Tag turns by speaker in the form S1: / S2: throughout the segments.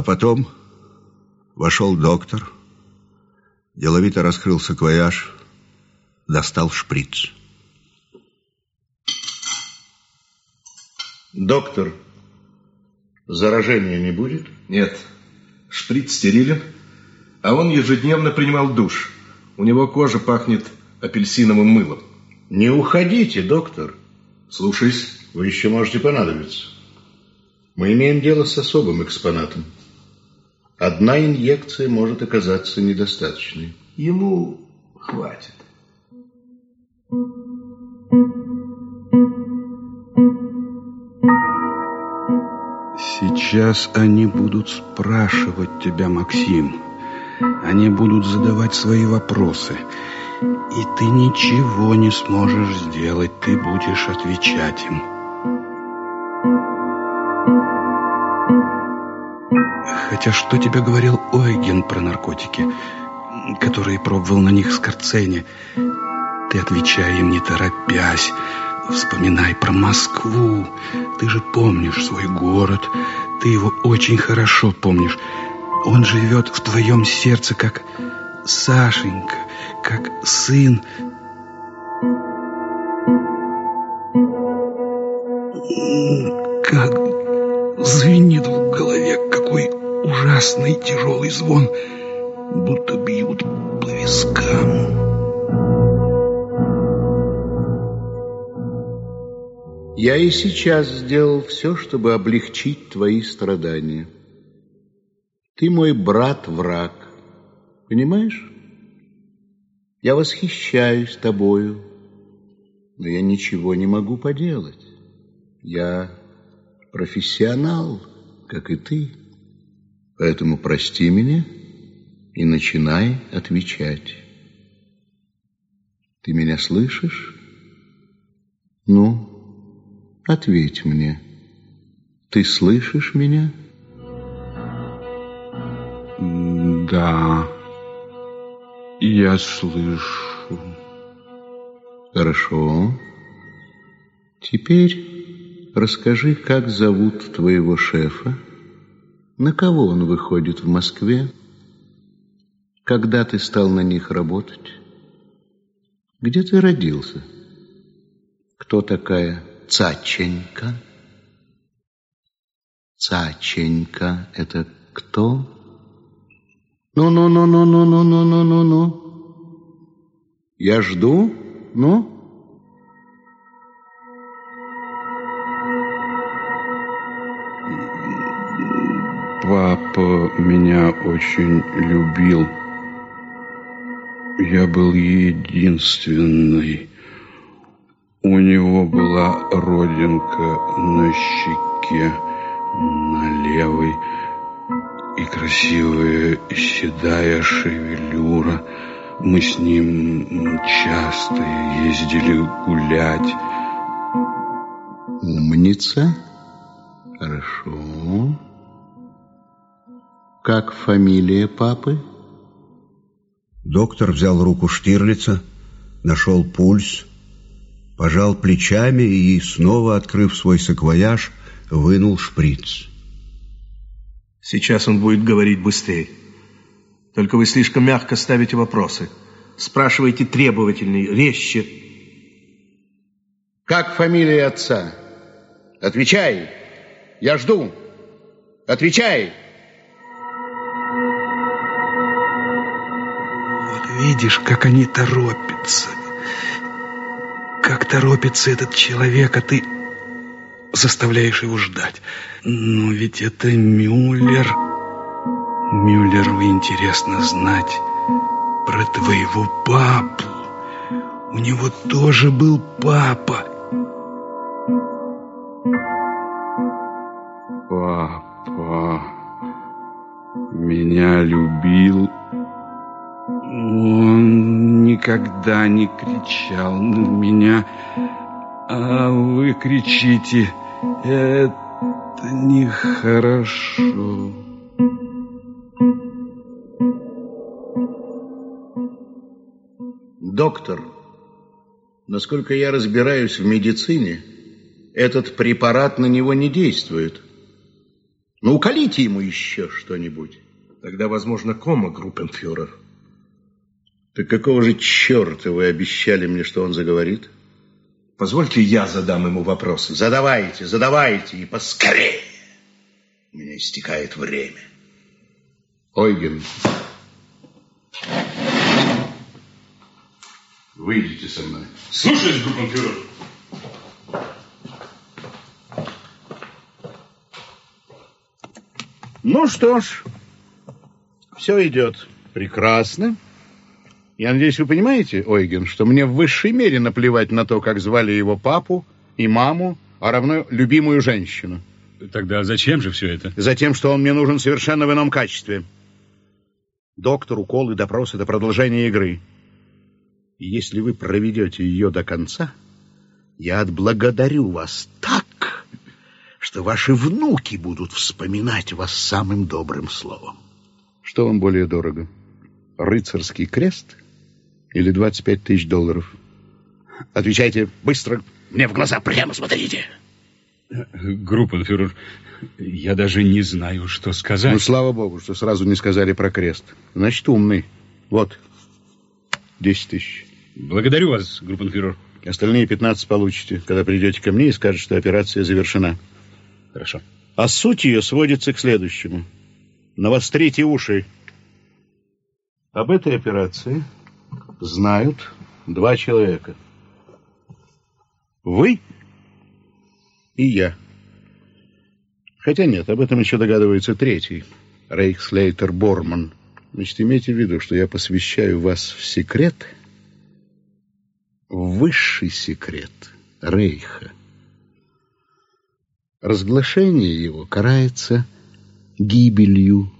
S1: А потом вошел доктор, деловито раскрыл саквояж, достал шприц.
S2: Доктор, заражения не будет?
S3: Нет. Шприц стерилен, а он ежедневно принимал душ. У него кожа пахнет апельсиновым мылом.
S2: Не уходите, доктор.
S3: Слушаюсь.
S2: Вы еще можете понадобиться. Мы имеем дело с особым экспонатом. Одна инъекция может оказаться недостаточной.
S3: Ему хватит.
S1: Сейчас они будут спрашивать тебя, Максим. Они будут задавать свои вопросы. И ты ничего не сможешь сделать. Ты будешь отвечать им. Хотя что тебе говорил Ойген про наркотики, который пробовал на них Скорцени? Ты отвечай им не торопясь. Вспоминай про Москву. Ты же помнишь свой город. Ты его очень хорошо помнишь. Он живет в твоем сердце, как Сашенька, как сын. Как звенит в голове, ужасный тяжелый звон, будто бьют по вискам.
S2: Я и сейчас сделал все, чтобы облегчить твои страдания. Ты мой брат-враг, понимаешь? Я восхищаюсь тобою, но я ничего не могу поделать. Я профессионал, как и ты. Поэтому прости меня и начинай отвечать. Ты меня слышишь? Ну, ответь мне. Ты слышишь меня?
S1: Да, я слышу.
S2: Хорошо. Теперь расскажи, как зовут твоего шефа, на кого он выходит в Москве, когда ты стал на них работать, где ты родился, кто такая Цаченька? Цаченька — это кто? Ну-ну-ну-ну-ну-ну-ну-ну-ну. Я жду, ну?
S1: Папа меня очень любил. Я был единственный. У него была родинка на щеке, на левой, и красивая седая шевелюра. Мы с ним часто ездили гулять.
S2: Умница. Хорошо. Как фамилия папы?
S1: Доктор взял руку Штирлица, нашел пульс, пожал плечами и, снова открыв свой саквояж, вынул шприц.
S3: Сейчас он будет говорить быстрее. Только вы слишком мягко ставите вопросы. Спрашивайте требовательней, резче.
S2: Как фамилия отца? Отвечай. Я жду. Отвечай.
S1: Видишь, как они торопятся. Как торопится этот человек, а ты заставляешь его ждать. Но ведь это Мюллер. Мюллеру интересно знать про твоего папу. У него тоже был папа. Папа меня любил. Он никогда не кричал на меня, а вы кричите «Это нехорошо».
S2: Доктор, насколько я разбираюсь в медицине, этот препарат на него не действует. Ну, уколите ему еще что-нибудь.
S3: Тогда, возможно, кома, группенфюрер.
S2: Так какого же черта вы обещали мне, что он заговорит?
S3: Позвольте, я задам ему вопросы.
S2: Задавайте, задавайте, и поскорее. У меня истекает время. Ойген, выйдите со мной.
S4: Слушаюсь, группенфюрер.
S2: Ну что ж, все идет прекрасно. Я надеюсь, вы понимаете, Ойген, что мне в высшей мере наплевать на то, как звали его папу и маму, а равно любимую женщину.
S4: Тогда зачем же все это?
S2: Затем, что он мне нужен совершенно в ином качестве. Доктор, уколы, допрос — это продолжение игры. И если вы проведете ее до конца, я отблагодарю вас так, что ваши внуки будут вспоминать вас самым добрым словом. Что вам более дорого? Рыцарский крест или 25 тысяч долларов? Отвечайте быстро, мне в глаза прямо смотрите.
S4: Группенфюрер, я даже не знаю, что сказать.
S2: Ну, слава богу, что сразу не сказали про крест. Значит, умный. Вот, 10 тысяч.
S4: Благодарю вас, группенфюрер.
S2: Остальные 15 получите, когда придете ко мне и скажете, что операция завершена.
S4: Хорошо.
S2: А суть ее сводится к следующему. Навострите уши. Об этой операции знают два человека. Вы и я. Хотя нет, об этом еще догадывается третий, Рейхслейтер Борман. Значит, имейте в виду, что я посвящаю вас в секрет, в высший секрет Рейха. Разглашение его карается гибелью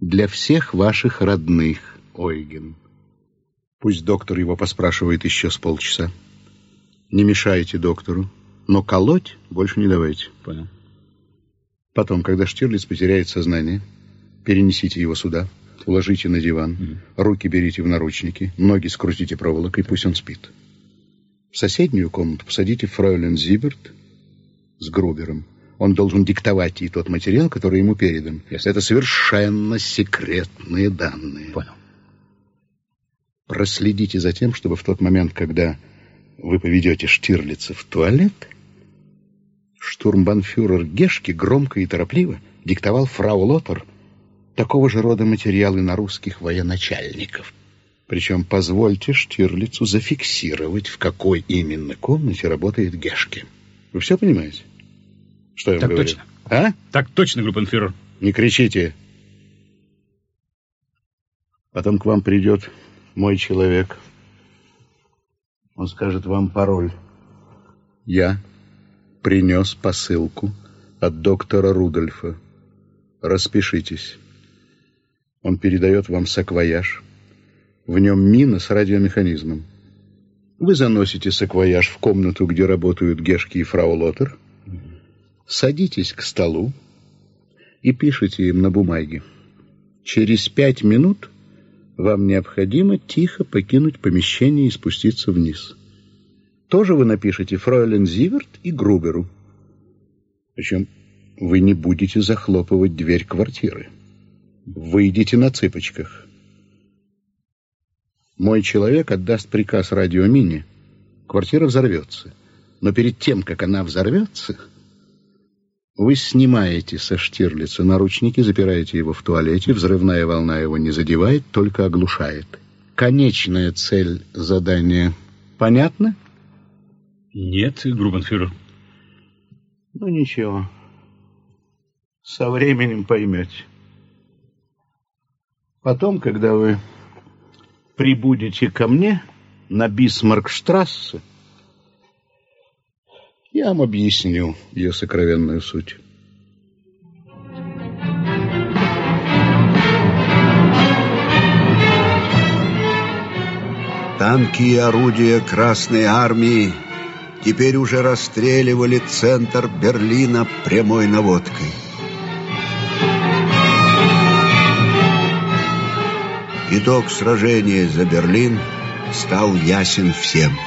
S2: для всех ваших родных, Ойген. Пусть доктор его поспрашивает еще с полчаса. Не мешайте доктору, но колоть больше не давайте.
S4: Понял.
S2: Потом, когда Штирлиц потеряет сознание, перенесите его сюда, уложите на диван, mm. руки берите в наручники, ноги скрутите проволокой, пусть он спит. В соседнюю комнату посадите фройлен Зиберт с Грубером. Он должен диктовать ей тот материал, который ему передан. Yes. Это совершенно секретные данные.
S4: Понял.
S2: Проследите за тем, чтобы в тот момент, когда вы поведете Штирлица в туалет, штурмбанфюрер Гешки громко и торопливо диктовал фрау Лотер такого же рода материалы на русских военачальников. Причем позвольте Штирлицу зафиксировать, в какой именно комнате работает Гешки. Вы все понимаете? Что я вам
S4: так
S2: говорю?
S4: точно.
S2: А?
S4: Так точно, группенфюрер.
S2: Не кричите. Потом к вам придет мой человек. Он скажет вам пароль. Я принес посылку от доктора Рудольфа. Распишитесь. Он передает вам саквояж. В нем мина с радиомеханизмом. Вы заносите саквояж в комнату, где работают Гешки и фрау Лотер, садитесь к столу и пишите им на бумаге. Через пять минут вам необходимо тихо покинуть помещение и спуститься вниз. Тоже вы напишите Фройлен Зиверт и Груберу. Причем вы не будете захлопывать дверь квартиры. Выйдете на цыпочках. Мой человек отдаст приказ радиомине. Квартира взорвется. Но перед тем, как она взорвется, вы снимаете со Штирлица наручники, запираете его в туалете, взрывная волна его не задевает, только оглушает. Конечная цель задания понятна?
S4: Нет, группенфюрер.
S2: Ну, ничего. Со временем поймете. Потом, когда вы прибудете ко мне на Бисмаркштрассе, я вам объясню ее сокровенную суть.
S5: Танки и орудия Красной Армии теперь уже расстреливали центр Берлина прямой наводкой. Итог сражения за Берлин стал ясен всем –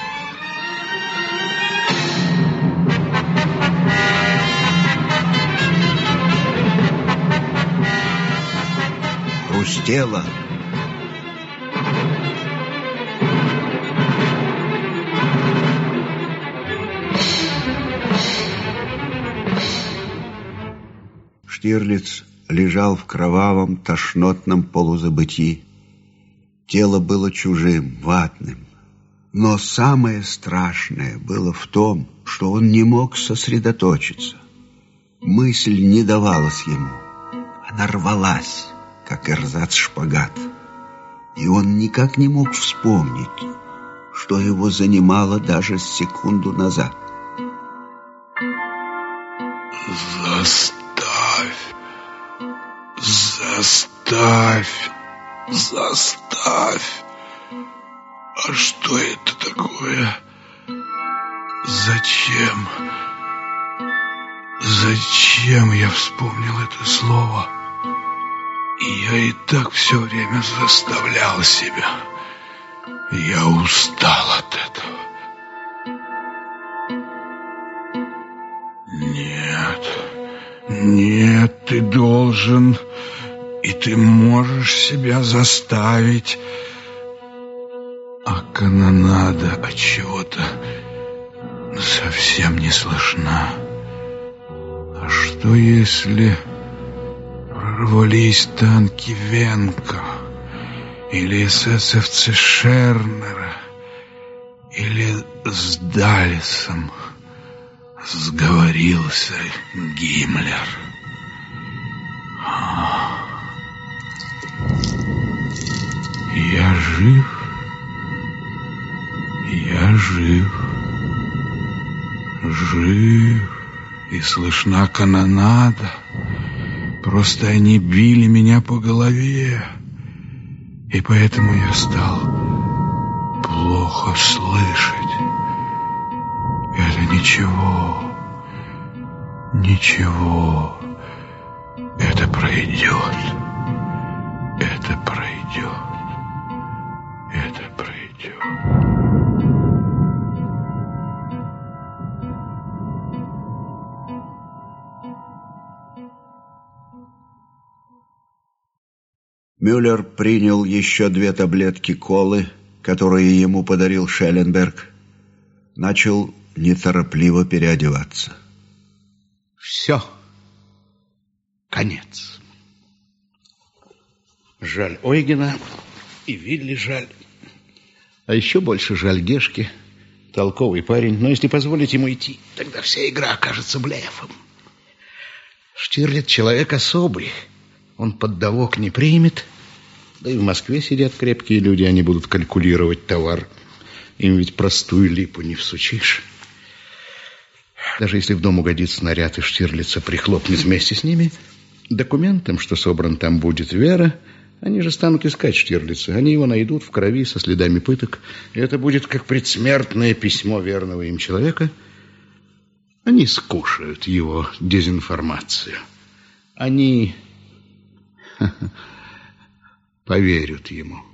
S5: захрустело. Штирлиц лежал в кровавом, тошнотном полузабытии. Тело было чужим, ватным. Но самое страшное было в том, что он не мог сосредоточиться. Мысль не давалась ему. Она рвалась, как эрзац-шпагат. И он никак не мог вспомнить, что его занимало даже секунду назад.
S1: Заставь, заставь, заставь. А что это такое? Зачем? Зачем я вспомнил это слово? Я и так все время заставлял себя. Я устал от этого. Нет, нет, ты должен, и ты можешь себя заставить а канонада от чего-то совсем не слышна. А что если прорвались танки Венка или эсэсовцы Шернера или с Далисом сговорился Гиммлер? А. Я жив? Я жив, жив, и слышна канонада. Просто они били меня по голове, и поэтому я стал плохо слышать. Это ничего, ничего, это пройдет, это пройдет,
S5: Мюллер принял еще две таблетки колы, которые ему подарил Шелленберг. Начал неторопливо переодеваться.
S2: Все. Конец. Жаль Ойгена и Вилли жаль. А еще больше жаль Гешки. Толковый парень. Но если позволить ему идти, тогда вся игра окажется блефом. Штирлиц человек особый. Он поддавок не примет. Да и в Москве сидят крепкие люди, они будут калькулировать товар. Им ведь простую липу не всучишь. Даже если в дом угодит снаряд и Штирлица прихлопнет вместе с ними, документом, что собран там будет Вера, они же станут искать Штирлица. Они его найдут в крови со следами пыток. И это будет как предсмертное письмо верного им человека. Они скушают его дезинформацию. Они поверят ему.